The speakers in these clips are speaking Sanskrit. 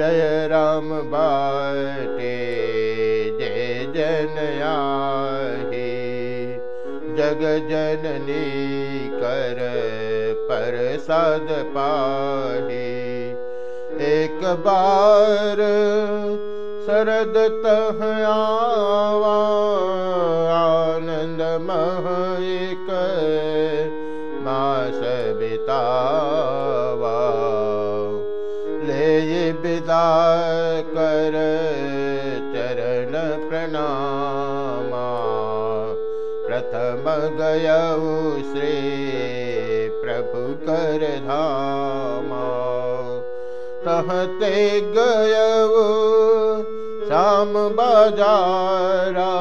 जय राम बाटे जय जनया जग जननी कर पर सद पाहे। एक बार शरद तह आनंद मह एक। मास बितावा कर चरण प्रणामा। प्रथम गय श्री प्रभु कर धामा। तहते गय श्याम बाजारा।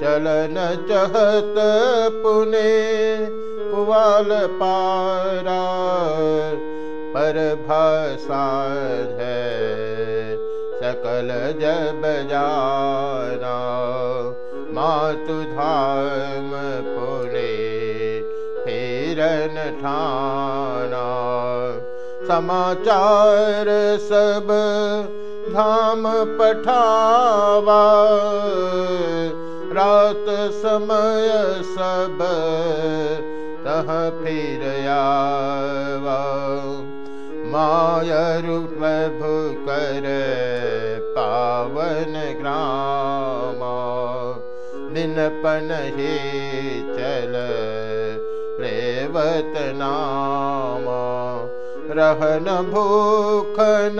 चलन चहत पुने कुवाल पारा पर है सकल जब जाना। मातु धाम पुने फेरन ठाना। समाचार सब धाम पठावा। रात समय सब तह फिर मायरूप भूकर पावन ही चल रेवत नाम। रहन भूखन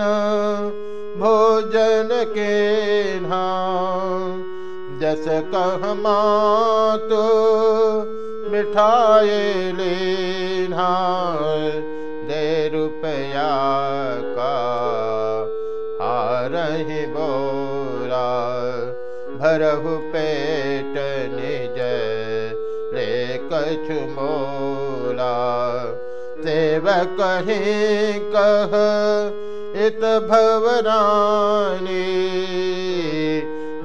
भोजन के जस कह तो मिठाए लेना का हारही बोरा। भरहु पेट निज रे कछु मोला सेवक ही कह इत भवरानी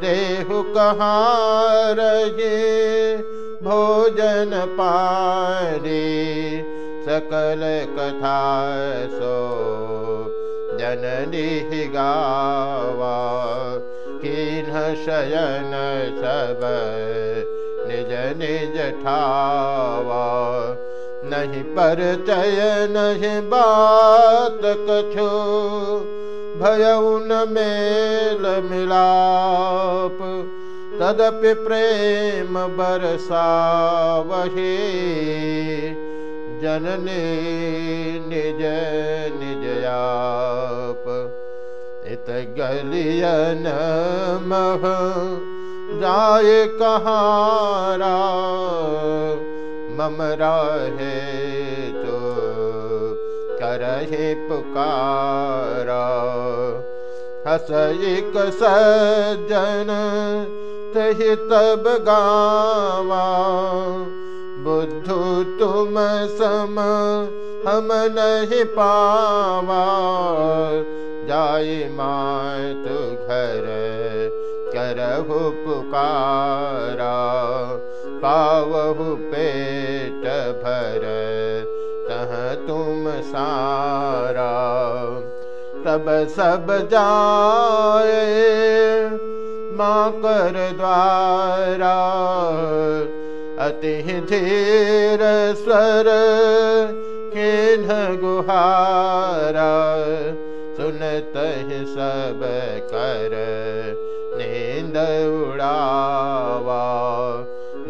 देहु कहाँ रहे भोजन पारी सकल कथा सो जननी गावा शयन सब निज निज ठावा। नहीं परिचय, नहीं बात कछो, भयउन मेल मिलाप। तदपि प्रेम बरसा वही जननी निज निजयाप। इत गलियन मह जाए कहारा। मम रहे तो करहे पुकारा। हस एक सज्जन तहि तब गावा बुद्धू तुम सम, हम नहीं पावा। जाय तु घर करहु पुकारा पावहु पेट भर, तह तुम सारा। तब सब जाए माँ कर द्वारा। अति धीर स्वर किन गुहारा सुनत सब कर नींद उड़ावा।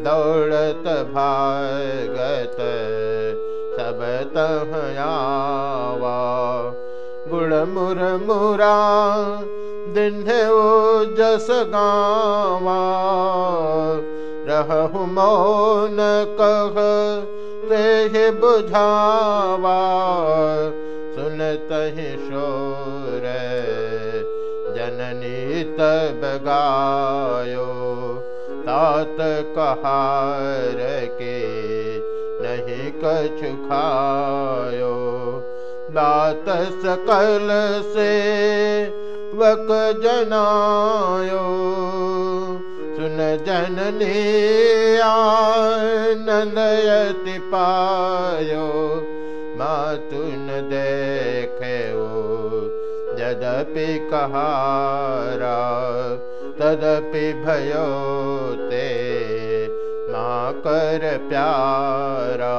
दौड़त भागत सब तहयावा गुड़ मुर मुरा दिन ओ जस गावा रहु मौन कह ते बुझावा। सुनत शोर जननी तब गायो। तात कहार के नहीं कछु खायो। दात सकल से वक जनायो जननी आनंदयति पायो, मातुन देखे यद्यपि कहारा, तदपि भयो ते, मा कर प्यारा।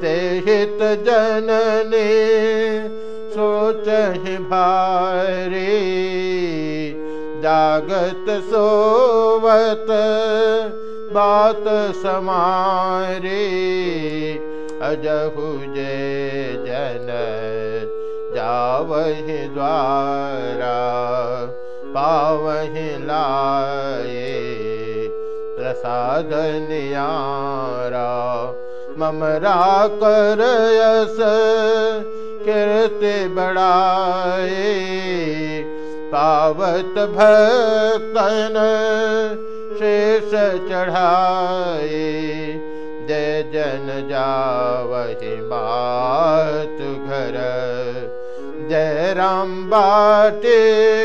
ते हित जननी सोचहि भारी। जागत सोवत बात समारी अजहु जे जन जावहि द्वारा पावहि लाए प्रसाद नियारा ममरा करयस कीर्ति बड़ाए पावत भक्तन शेष चढ़ाए जय जन जावहि मात घर। जय राम बाटे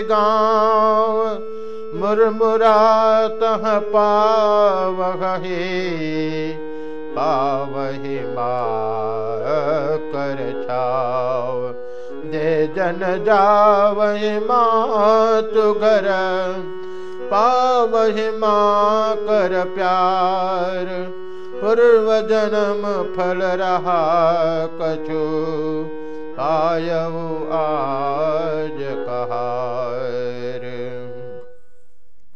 गाँव मुरमुरा तह पावहि पावहि मा जन जावहि मातु घर पावहि मा कर प्यार। पूर्व जन्म फल रहा कछु आयु आज कहा